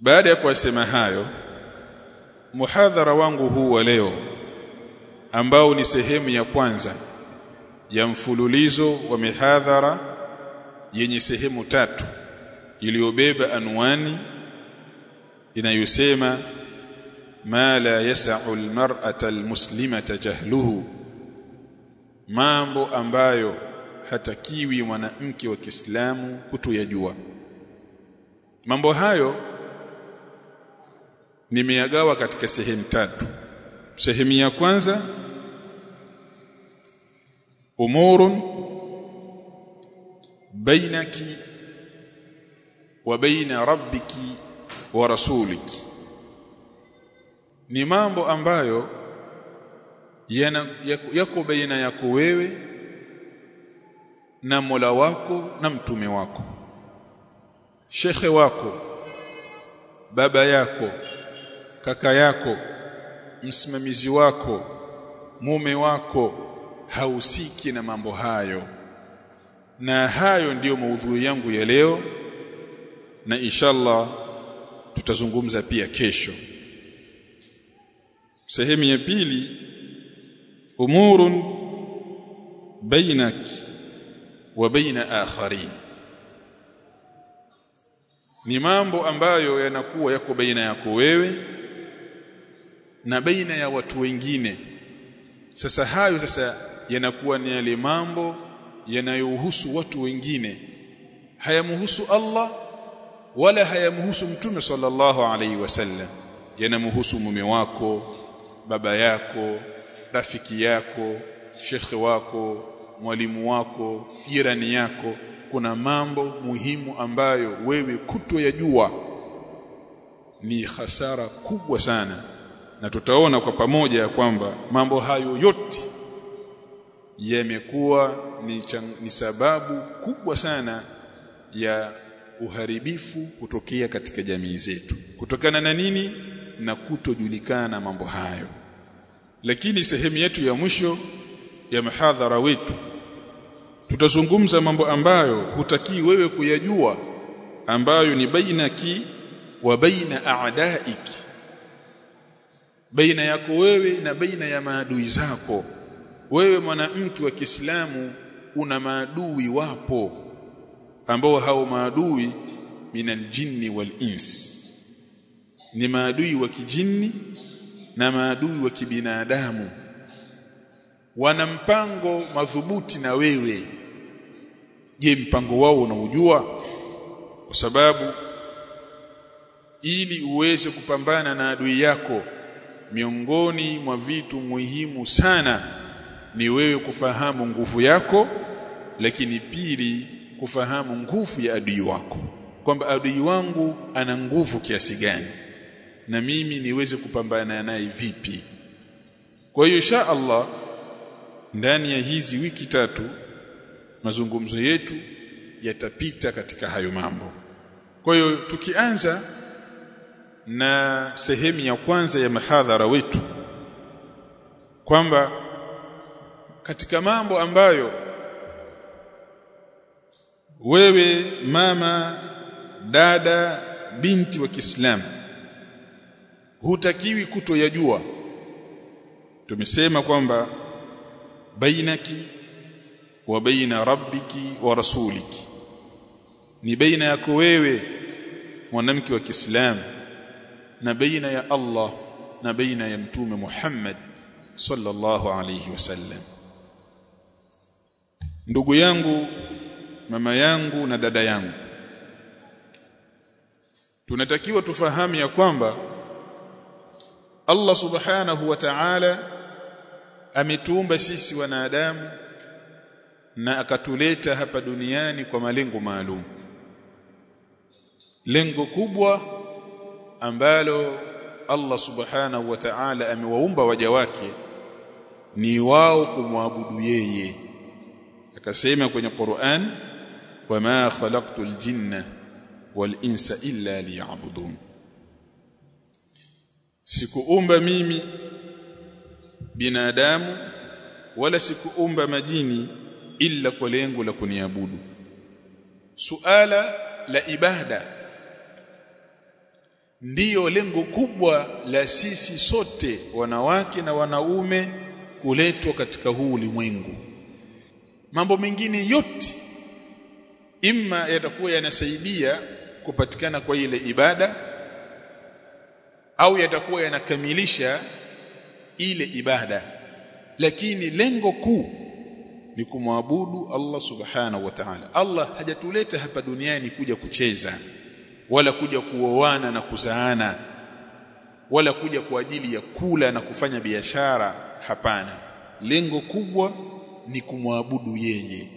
baada ya kuwasema hayo muhadhara wangu huu wa leo ambao ni sehemu ya kwanza ya mfululizo wa mihadhara yenye sehemu tatu iliyobeba anwani inayosema ma la yas'u almar'ata almuslimata jahluhu mambo ambayo hatakiwi mwanamke wa Kiislamu kutoyajua mambo hayo nimeyagawa katika sehemu tatu. Sehemu ya kwanza umurun bainaki wa baina rabbiki wa rasuliki. Ni mambo ambayo yana yako baina yako wewe na Mola wako na mtume wako. Shekhe wako baba yako kaka yako msimamizi wako mume wako hausiki na mambo hayo. Na hayo ndiyo maudhui yangu ya leo na inshallah tutazungumza pia kesho. Sehemu ya pili umurun bainak wa baina akharin. Ni mambo ambayo yanakuwa yako baina yako wewe na baina ya watu wengine. Sasa hayo sasa yanakuwa ni yale mambo yanayohusu watu wengine. Hayamhusu Allah wala hayamhusu mtume sallallahu alaihi wasallam. Yanamhusu mume wako baba yako rafiki yako shekhe wako mwalimu wako jirani yako. Kuna mambo muhimu ambayo wewe kutoyajua. Ni hasara kubwa sana na tutaona kwa pamoja ya kwamba mambo hayo yote yamekuwa ni, ni sababu kubwa sana ya uharibifu kutokea katika jamii zetu. Kutokana na nini? Na kutojulikana mambo hayo. Lakini sehemu yetu ya mwisho ya mahadhara wetu tutazungumza mambo ambayo hutakii wewe kuyajua ambayo ni bainaki wa baina a'daiki baina yako wewe na baina ya maadui zako. Wewe mwanamke wa Kiislamu una maadui wapo ambao hao maadui minal jinni wal ins ni maadui wa kijini na maadui wa kibinadamu. Wana mpango madhubuti na wewe. Je mpango wao unaujua? Kwa sababu ili uweze kupambana na adui yako miongoni mwa vitu muhimu sana ni wewe kufahamu nguvu yako lakini pili kufahamu nguvu ya adui wako. Kwamba adui wangu ana nguvu kiasi gani na mimi niweze kupambana naye vipi? Kwa hiyo insha Allah ndani ya hizi wiki tatu mazungumzo yetu yatapita katika hayo mambo. Kwa hiyo tukianza na sehemu ya kwanza ya mahadhara wetu kwamba katika mambo ambayo wewe mama dada binti wa Kiislamu hutakiwi kutoyajua. Tumesema kwamba bainaki wa baina rabbiki wa rasuliki ni baina yako wewe mwanamke wa Kiislamu na baina ya Allah na baina ya mtume Muhammad sallallahu alayhi wasallam ndugu yangu mama yangu na dada yangu tunatakiwa tufahamu ya kwamba Allah subhanahu wa ta'ala ametuumba sisi wanadamu na akatuleta hapa duniani kwa malengo maalum. Lengo kubwa ambalo Allah subhanahu wa ta'ala amewaumba waja wake ni wao kumwabudu yeye. Akasema kwenye Qur'an wama khalaqtul jinna wal insa illa liya'budun. Sikuumba mimi binadamu wala sikuumba majini ila kwa lengo la kuniabudu. Suala la ibada ndiyo lengo kubwa la sisi sote wanawake na wanaume kuletwa katika huu ulimwengu. Mambo mengine yote imma yatakuwa yanasaidia kupatikana kwa ile ibada au yatakuwa yanakamilisha ile ibada. Lakini lengo kuu ni kumwabudu Allah subhanahu wa ta'ala. Allah hajatuleta hapa duniani kuja kucheza wala kuja kuoana na kuzaana wala kuja kwa ajili ya kula na kufanya biashara. Hapana lengo kubwa ni kumwabudu yeye.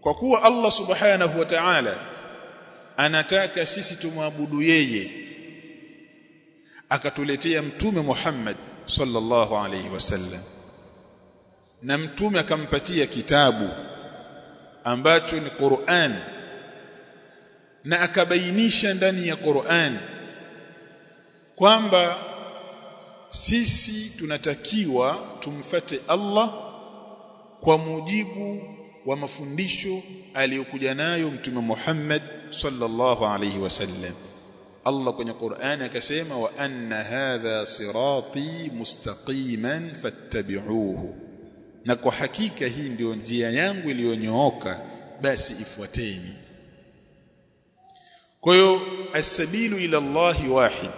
Kwa kuwa Allah subhanahu wa ta'ala anataka sisi tumwabudu yeye akatuletea mtume Muhammad sallallahu alayhi wasallam na mtume akampatia kitabu ambacho ni Qur'an na akabainisha ndani ya Qur'an kwamba sisi tunatakiwa tumfate Allah kwa mujibu wa mafundisho aliyokuja nayo mtume Muhammad sallallahu alayhi wasallam Allah kwenye Qur'an akasema wa anna hadha sirati mustaqiman fattabi'uhu. Na kwa hakika hii ndio njia yangu iliyonyooka basi ifuateni kwa hiyo as-sabilu ila Allah wahid.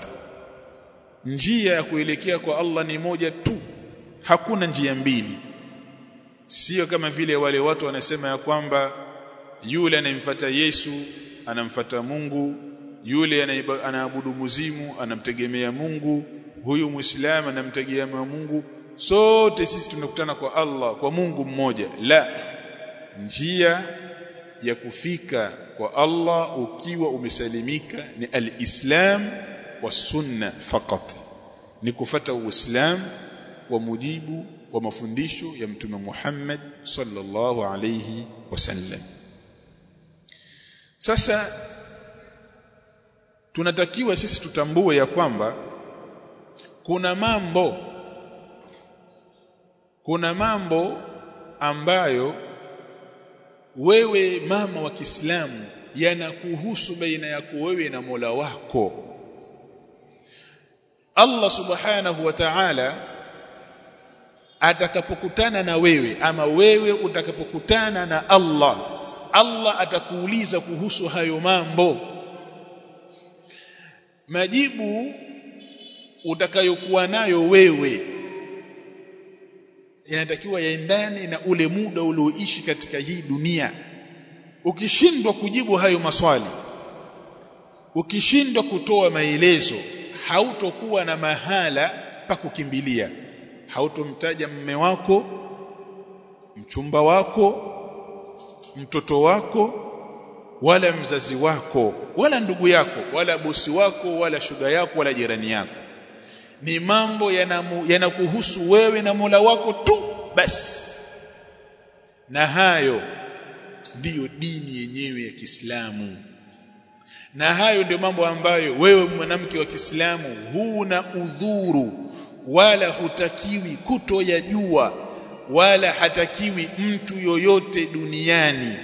Njia ya kuelekea kwa Allah ni moja tu. Hakuna njia mbili. Sio kama vile wale watu wanasema ya kwamba yule anayemfuata Yesu anamfuata Mungu yule anaabudu muzimu anamtegemea Mungu huyu muislamu anamtegemea Mungu. Sote sisi tunakutana kwa Allah kwa Mungu mmoja. La njia ya kufika kwa Allah ukiwa umesalimika ni al-Islam wa sunna fakat ni kufata uislam wa mujibu wa mafundisho ya mtume Muhammad sallallahu alayhi wasallam sasa tunatakiwa sisi tutambue ya kwamba kuna mambo kuna mambo ambayo wewe mama wa Kiislamu yanakuhusu baina yako wewe na Mola wako. Allah subhanahu wa ta'ala atakapokutana na wewe ama wewe utakapokutana na Allah Allah atakuuliza kuhusu hayo mambo. Majibu utakayokuwa nayo wewe yanatakiwa yaendane na ule muda ulioishi katika hii dunia. Ukishindwa kujibu hayo maswali ukishindwa kutoa maelezo hautokuwa na mahala pa kukimbilia. Hautomtaja mme wako mchumba wako mtoto wako wala mzazi wako wala ndugu yako wala bosi wako wala shuga yako wala jirani yako ni mambo yanakuhusu yana wewe na Mola wako tu basi na hayo ndiyo dini yenyewe ya Kiislamu. Na hayo ndio mambo ambayo wewe mwanamke wa Kiislamu huna udhuru wala hutakiwi kutoyajua wala hatakiwi mtu yoyote duniani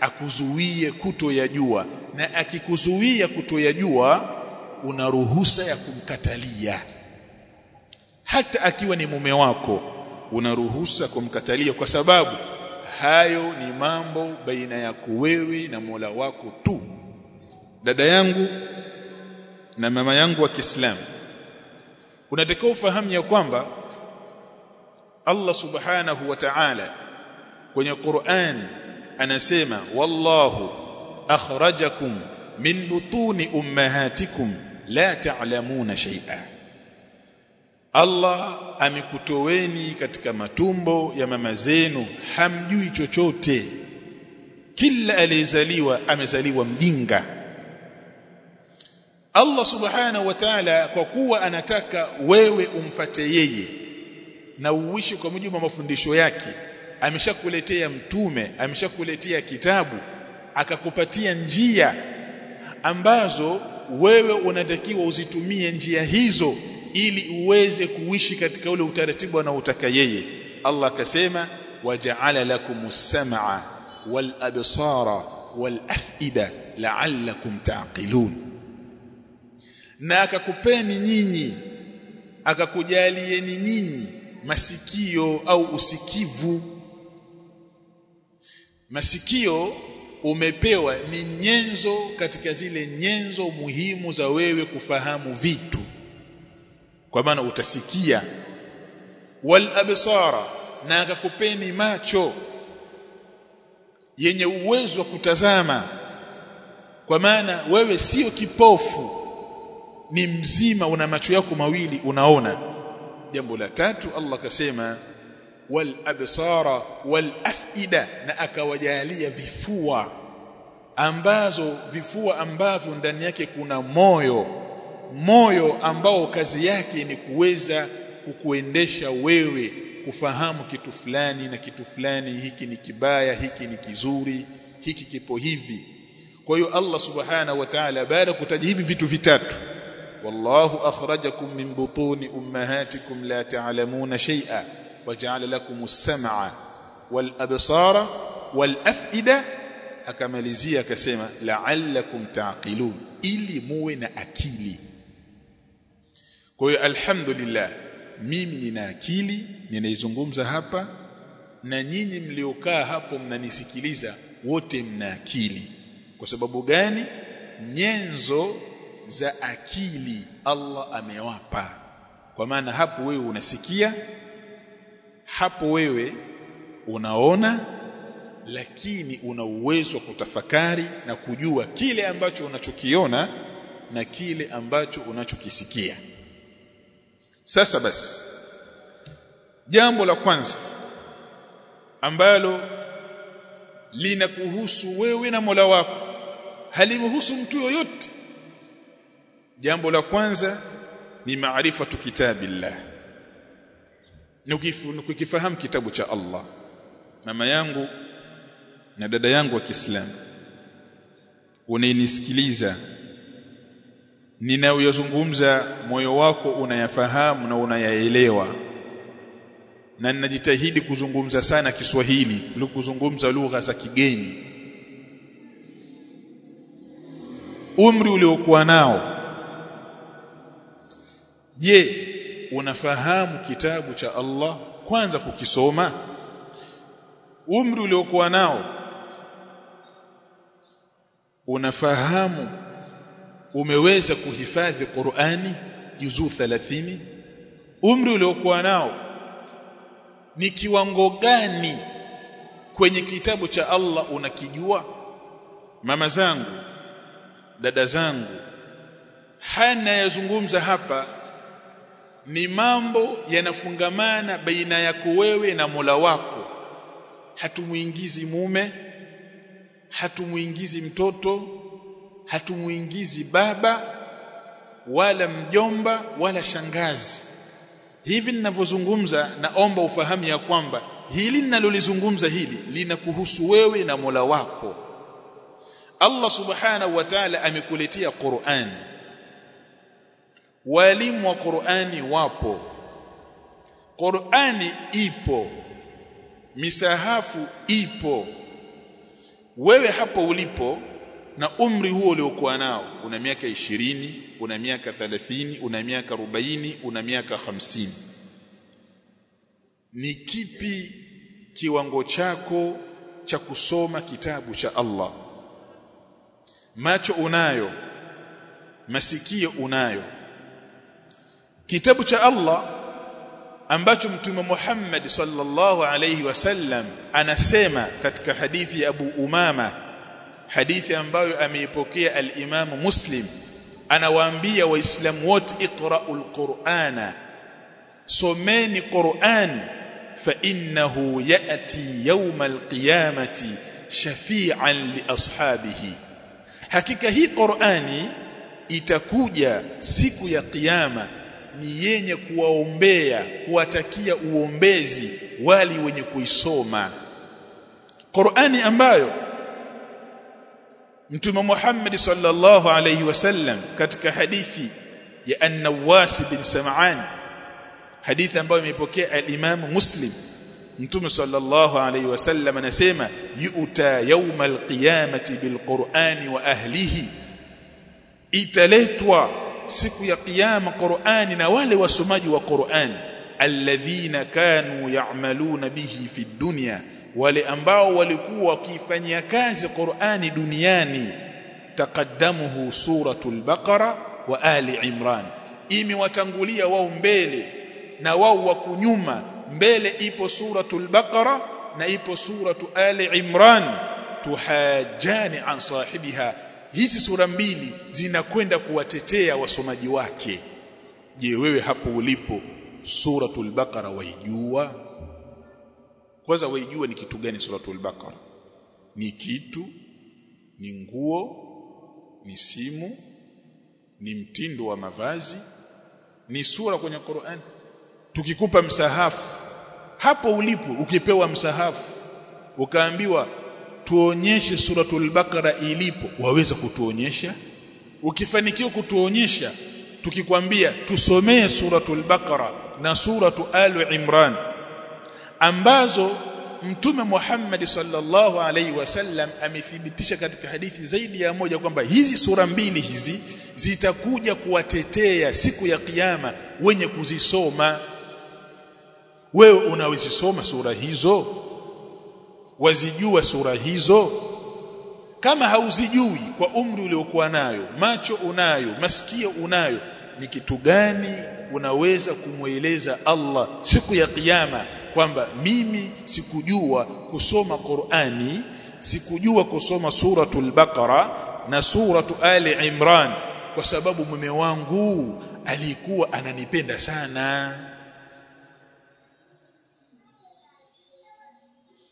akuzuie kutoyajua. Na akikuzuia kutoyajua una ruhusa ya kumkatalia hata akiwa ni mume wako unaruhusa kumkatalia kwa sababu hayo ni mambo baina yako wewe na Mola wako tu. Dada yangu na mama yangu wa Kiislamu unatakiwa ufahamu ya kwamba Allah subhanahu wa ta'ala kwenye Qur'an anasema wallahu akhrajakum min butuni ummahatikum la ta'lamuna shay'a Allah amekutoweni katika matumbo ya mama zenu hamjui chochote. Kila aliyezaliwa amezaliwa mjinga. Allah subhanahu wa ta'ala kwa kuwa anataka wewe umfate yeye na uishi kwa mujibu wa mafundisho yake ameshakuletea mtume ameshakuletea kitabu akakupatia njia ambazo wewe unatakiwa uzitumie njia hizo ili uweze kuishi katika ule utaratibu anaotaka yeye. Allah akasema waja'ala lakumus sam'a wal absara wal af'ida la'allakum ta'qilun. Na akakupeni nyinyi akakujalieni nyinyi masikio au usikivu. Masikio umepewa ni nyenzo katika zile nyenzo muhimu za wewe kufahamu vitu kwa maana utasikia. Wal absara na akakupeni macho. Yenye uwezo wa kutazama. Kwa maana wewe sio kipofu. Ni mzima una macho yako mawili unaona. Jambo la tatu Allah kasema wal absara wal afida na akawajalia vifua. Ambazo vifua ambavyo ndani yake kuna moyo moyo ambao kazi yake ni kuweza kukuendesha wewe kufahamu kitu fulani na kitu fulani hiki ni kibaya hiki ni kizuri hiki kipo hivi. Kwa hiyo Allah subhanahu wa ta'ala baada kutaja hivi vitu vitatu wallahu akhrajakum min butuni ummahatikum la ta'lamuna shay'a waja'ala lakum as-sam'a wal absara wal af'ida. Akamalizia akasema la'allakum ta'qilun ili muwe na akili kwa hiyo alhamdulillah mimi nina akili ninaizungumza hapa na nyinyi mliokaa hapo mnanisikiliza wote mna akili. Kwa sababu gani? Nyenzo za akili Allah amewapa. Kwa maana hapo wewe unasikia hapo wewe unaona lakini una uwezo wa kutafakari na kujua kile ambacho unachokiona na kile ambacho unachokisikia sasa basi jambo la kwanza ambalo linakuhusu wewe na Mola wako halimhusu mtu yoyote. Jambo la kwanza ni maarifatu kitabillah nikifahamu kitabu cha Allah. Mama yangu na dada yangu wa Kiislamu unanisikiliza ninayozungumza moyo wako unayafahamu na unayaelewa. Na ninajitahidi kuzungumza sana Kiswahili kuliko kuzungumza lugha za kigeni. Umri uliokuwa nao. Je unafahamu kitabu cha Allah? Kwanza kukisoma. Umri uliokuwa nao. Unafahamu umeweza kuhifadhi Qur'ani juzuu 30 umri uliokuwa nao ni kiwango gani kwenye kitabu cha Allah unakijua? Mama zangu dada zangu hana yazungumza hapa ni mambo yanafungamana baina yako wewe na Mola wako. Hatumuingizi mume hatumuingizi mtoto hatumuingizi baba wala mjomba wala shangazi. Hivi ninavyozungumza naomba ufahamu ya kwamba hili ninalolizungumza hili linakuhusu wewe na Mola wako. Allah subhanahu wa ta'ala amekuletea Qur'an. Walimu wa Qur'ani wapo. Qur'ani ipo. Misahafu ipo. Wewe hapo ulipo na umri huo uliokuwa nao una miaka ishirini una miaka 30 una miaka 40 una miaka 50 ni kipi kiwango chako cha kusoma kitabu cha Allah? Macho unayo masikio unayo. Kitabu cha Allah ambacho mtume Muhammad sallallahu alayhi wasallam anasema katika hadithi ya Abu Umama hadithi ambayo ameipokea al-Imam Muslim anawaambia waislamu wote iqra'ul Qur'ana someni Qur'an fa innahu ya'ti yawmal qiyamati shafi'an li ashabihi. Hakika hii Qur'ani itakuja siku ya kiyama ni yenye kuwaombea kuwatakia uombezi wali wenye kuisoma. Qur'ani ambayo Mtume Muhammad sallallahu alayhi wasallam katika hadithi ya An-Nawas bin Sam'an hadithi ambayo imepokea al-Imam Muslim Mtume sallallahu alayhi wasallam anasema yu'ta yawmal qiyamati bil Qur'ani wa ahlihi italetwa siku ya kiyama Qur'ani na wale wasomaji wa Qur'ani alladhina kanu ya'maluna bihi fi dunya wale ambao walikuwa wakifanyia kazi Qur'ani duniani taqaddamuhu suratul baqara wa ali imran. Imewatangulia wao mbele na wao wa kunyuma. Mbele ipo suratul baqara na ipo suratu ali imran. Tuhajani an sahibiha. Hizi sura mbili zinakwenda kuwatetea wasomaji wake. Je wewe hapo ulipo suratul baqara waijua kwanza waijua ni kitu gani suratul baqara. Ni kitu ni nguo ni simu ni mtindo wa mavazi ni sura kwenye Qur'an. Tukikupa msahafu hapo ulipo ukipewa msahafu ukaambiwa tuonyeshe suratul baqara ilipo waweza kutuonyesha. Ukifanikiwa kutuonyesha tukikwambia tusomee suratul baqara na suratu al imran ambazo mtume Muhammad sallallahu alaihi wasallam amethibitisha katika hadithi zaidi ya moja kwamba hizi sura mbili hizi zitakuja kuwatetea siku ya kiyama wenye kuzisoma. Wewe unawezisoma sura hizo? Wazijua sura hizo? Kama hauzijui kwa umri uliokuwa nayo macho unayo masikio unayo ni kitu gani unaweza kumweleza Allah siku ya kiyama kwamba mimi sikujua kusoma Qur'ani sikujua kusoma suratul Baqara na suratu Ali Imran kwa sababu mume wangu alikuwa ananipenda sana.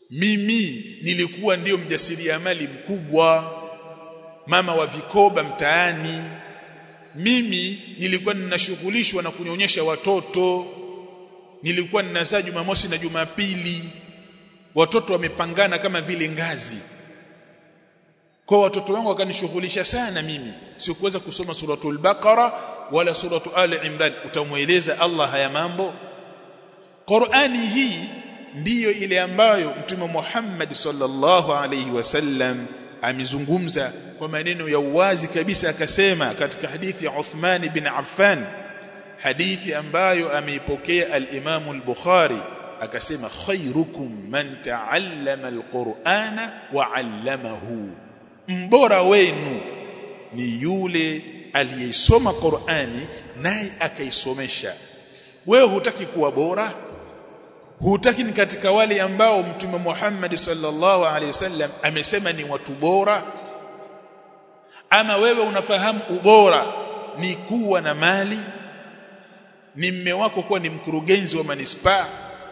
Mimi nilikuwa ndiyo mjasiriamali mkubwa mama wa vikoba mtaani. Mimi nilikuwa ninashughulishwa na kunyonyesha watoto nilikuwa ninazaa Jumamosi na Jumapili. Watoto wamepangana kama vile ngazi. Kwa watoto wangu wakanishughulisha sana mimi. Sikuweza kusoma suratul baqara wala suratu ali imran. Utamweleza Allah haya mambo? Qur'ani hii ndiyo ile ambayo mtume Muhammad sallallahu alayhi wasallam amezungumza kwa maneno ya uwazi kabisa akasema katika hadithi ya Uthman bin Affan hadithi ambayo ameipokea al-Imam al-Bukhari akasema khairukum man ta'allama al-Qur'ana wa 'allamahu. Mbora wenu ni yule aliyesoma Qur'ani naye akaisomesha. Wewe hutaki kuwa bora? Hutaki ni katika wale ambao mtume Muhammad sallallahu alaihi wasallam amesema ni watu bora? Ama wewe unafahamu ubora ni kuwa na mali ni mme wako kuwa ni mkurugenzi wa manispaa.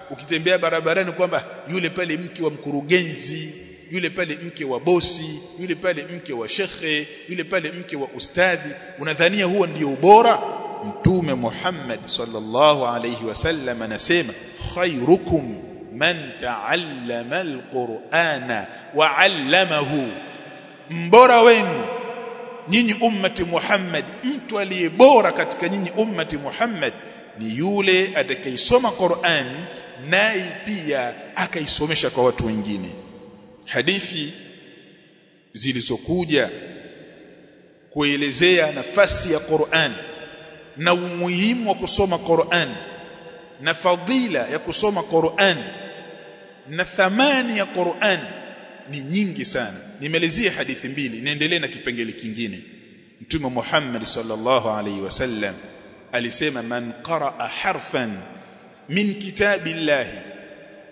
Ukitembea barabarani kwamba yule pale mke wa mkurugenzi yule pale mke wa bosi yule pale mke wa shekhe yule pale mke wa ustadhi unadhania huo ndio ubora? Mtume Muhammad sallallahu alayhi wasallam anasema khairukum man ta'allama alqur'ana wa 'allamahu. Mbora wenu nyinyi ummati Muhammad mtu aliye bora katika nyinyi ummati Muhammad ni yule atakayesoma Qur'an naye pia akaisomesha kwa watu wengine. Hadithi zilizokuja kuelezea nafasi ya Qur'an na umuhimu wa kusoma Qur'an na fadhila ya kusoma Qur'an na thamani ya Qur'an ni nyingi sana. Nimelezea hadithi mbili niendelee na kipengele kingine. Mtume Muhammad sallallahu alaihi wasallam alisema man qaraa harfan min kitabillahi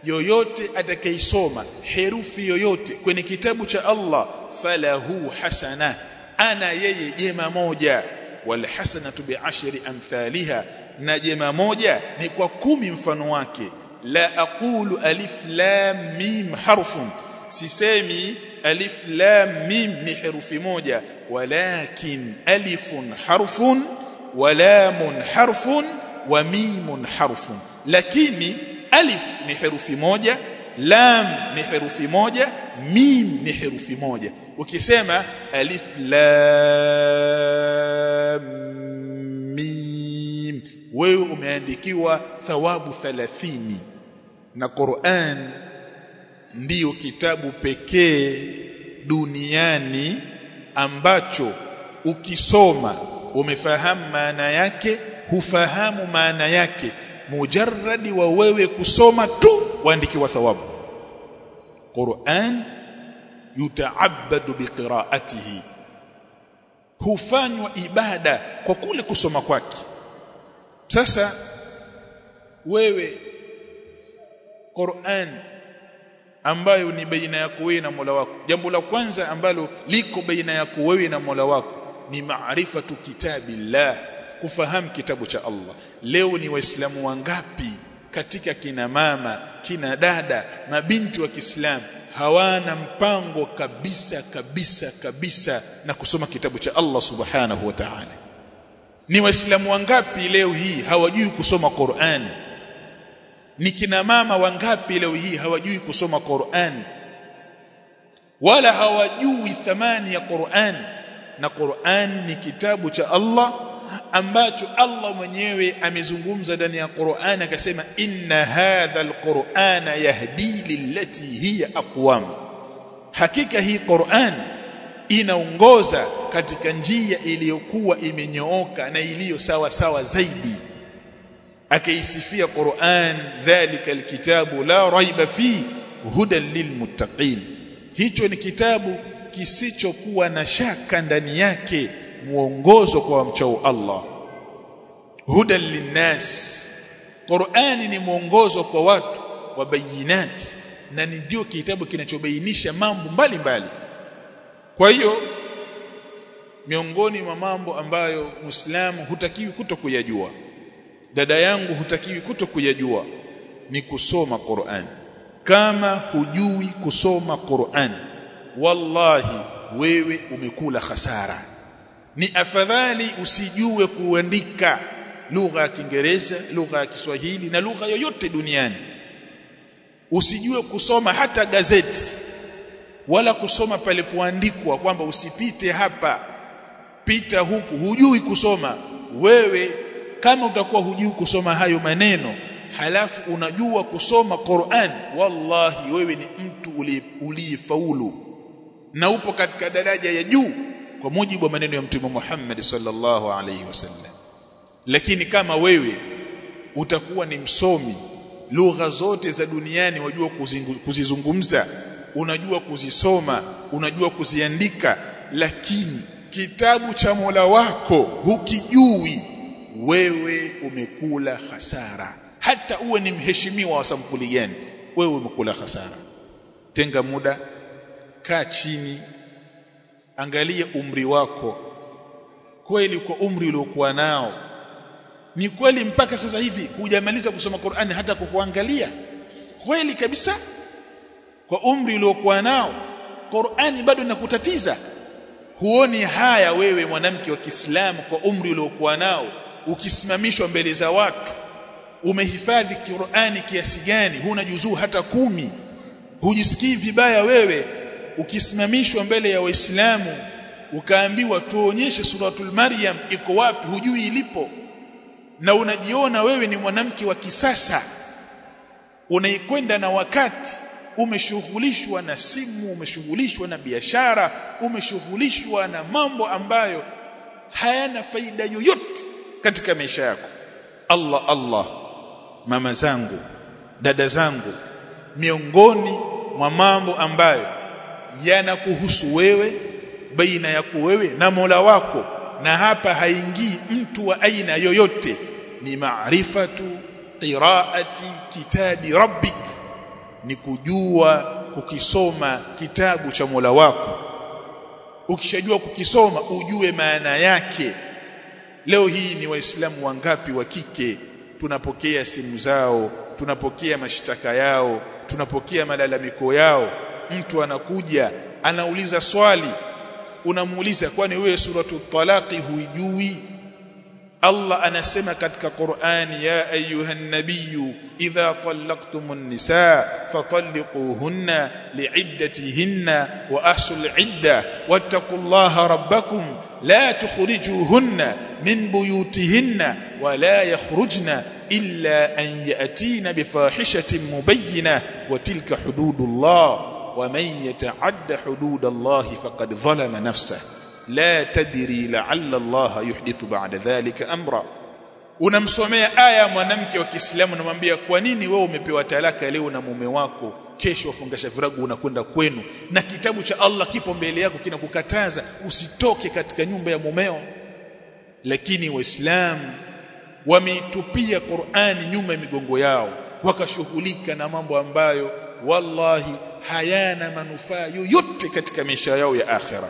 yoyote atakayesoma herufi yoyote kwenye kitabu cha Allah falahu hasana ana yeye jema moja wal hasanatu bi'ashri amthaliha na jema moja ni kwa kumi mfano wake la aqulu alif lam mim harfun sisemi alif lam mim ni herufi moja walakin alifun harfun wa حرف harfun wa mimun harfun. Lakini alif ni herufi moja lam ni herufi moja mim ni herufi moja. Ukisema alif lam mim wewe umeandikiwa thawabu 30 na Qur'an ndiyo kitabu pekee duniani ambacho ukisoma umefahamu maana yake? Hufahamu maana yake? Mujarradi wa wewe kusoma tu waandikiwa thawabu. Qur'an yutaabadu biqiraatihi hufanywa ibada kwa kule kusoma kwake. Sasa wewe Qur'an ambayo ni baina yako wewe na Mola wako. Jambo la kwanza ambalo liko baina yako wewe na Mola wako ni maarifatu kitabillah kufahamu kitabu cha Allah. Leo ni waislamu wangapi katika kina mama kina dada mabinti wa Kiislamu hawana mpango kabisa kabisa kabisa na kusoma kitabu cha Allah subhanahu wa ta'ala? Ni waislamu wangapi leo hii hawajui kusoma Qur'an? Ni kina mama wangapi leo hii hawajui kusoma Qur'an? Wala hawajui thamani ya Qur'an na Qur'an ni kitabu cha Allah ambacho Allah mwenyewe amezungumza ndani ya Qur'an akasema inna hadha alqur'ana yahdi lillati hiya aqwam. Hakika hii Qur'an inaongoza katika njia iliyokuwa imenyooka na iliyo sawa sawa zaidi. Akaisifia Qur'an dhalika alkitabu la raiba fi hudan lilmuttaqin. Hicho ni kitabu kisichokuwa na shaka ndani yake muongozo kwa mchao Allah. Hudan linnas. Qur'ani ni mwongozo kwa watu wa bayinat na ni ndio kitabu kinachobainisha mambo mbalimbali. Kwa hiyo miongoni mwa mambo ambayo Muislamu hutakiwi kuto kuyajua dada yangu hutakiwi kuto kuyajua ni kusoma Qur'an. Kama hujui kusoma Qur'an wallahi wewe umekula hasara ni afadhali usijue kuandika lugha ya Kiingereza lugha ya Kiswahili na lugha yoyote duniani. Usijue kusoma hata gazeti wala kusoma palipoandikwa kwamba usipite hapa. Pita huku hujui kusoma. Wewe kama utakuwa hujui kusoma hayo maneno halafu unajua kusoma Qur'an wallahi wewe ni mtu uliyefaulu na upo katika daraja ya juu kwa mujibu wa maneno ya mtume Muhammad sallallahu alaihi wasallam. Lakini kama wewe utakuwa ni msomi lugha zote za duniani wajua kuzizungumza unajua kuzisoma unajua kuziandika lakini kitabu cha Mola wako hukijui wewe umekula hasara hata uwe ni mheshimiwa wa sampuli gani wewe umekula hasara tenga muda kaa chini angalia umri wako. Kweli kwa umri uliokuwa nao ni kweli mpaka sasa hivi hujamaliza kusoma Qur'ani hata kukuangalia? Kweli kabisa? Kwa umri uliokuwa nao Qur'ani bado inakutatiza? Huoni haya wewe mwanamke wa Kiislamu kwa umri uliokuwa nao ukisimamishwa mbele za watu umehifadhi Qur'ani kiasi gani huna juzuu hata kumi? Hujisikii vibaya wewe ukisimamishwa mbele ya waislamu ukaambiwa tuonyeshe suratul maryam iko wapi hujui ilipo na unajiona wewe ni mwanamke wa kisasa unaikwenda na wakati umeshughulishwa na simu umeshughulishwa na biashara umeshughulishwa na mambo ambayo hayana faida yoyote katika maisha yako. Allah Allah mama zangu dada zangu miongoni mwa mambo ambayo yanakuhusu wewe baina yako wewe na Mola wako na hapa haingii mtu wa aina yoyote. Ni maarifatu qiraati kitabi rabbik ni kujua kukisoma kitabu cha Mola wako. Ukishajua kukisoma ujue maana yake. Leo hii ni waislamu wangapi wa kike? Tunapokea simu zao tunapokea mashtaka yao tunapokea malalamiko yao mtu anakuja anauliza swali unamuuliza kwani wewe suratu talaqi huijui Allah anasema katika Qur'ani ya ayuhan nabiyyu idha talaqtumun nisaa fatalliquhunna li'iddatihinna wa ahsul 'idda wattaqullaha rabbakum la tukhrijuhunna min buyutihinna wa la yakhrujna illa an ya'tina bifahishatin mubayyinah wa tilka hududullah wa man yata'adda hudud Allah faqad zalama nafsahu. La tadri la'alla Allah yuhdithu ba'da dhalika amra. Unamsomea aya mwanamke wa Kiislamu unamwambia kwa nini wewe umepewa talaka leo na mume wako? Kesho wafungasha viragu unakwenda kwenu. Na kitabu cha Allah kipo mbele yako kinakukataza usitoke katika nyumba ya mumeo. Lakini waislamu wameitupia Qur'ani nyuma ya migongo yao wakashughulika na mambo ambayo wallahi hayana manufaa yoyote katika maisha yao ya akhera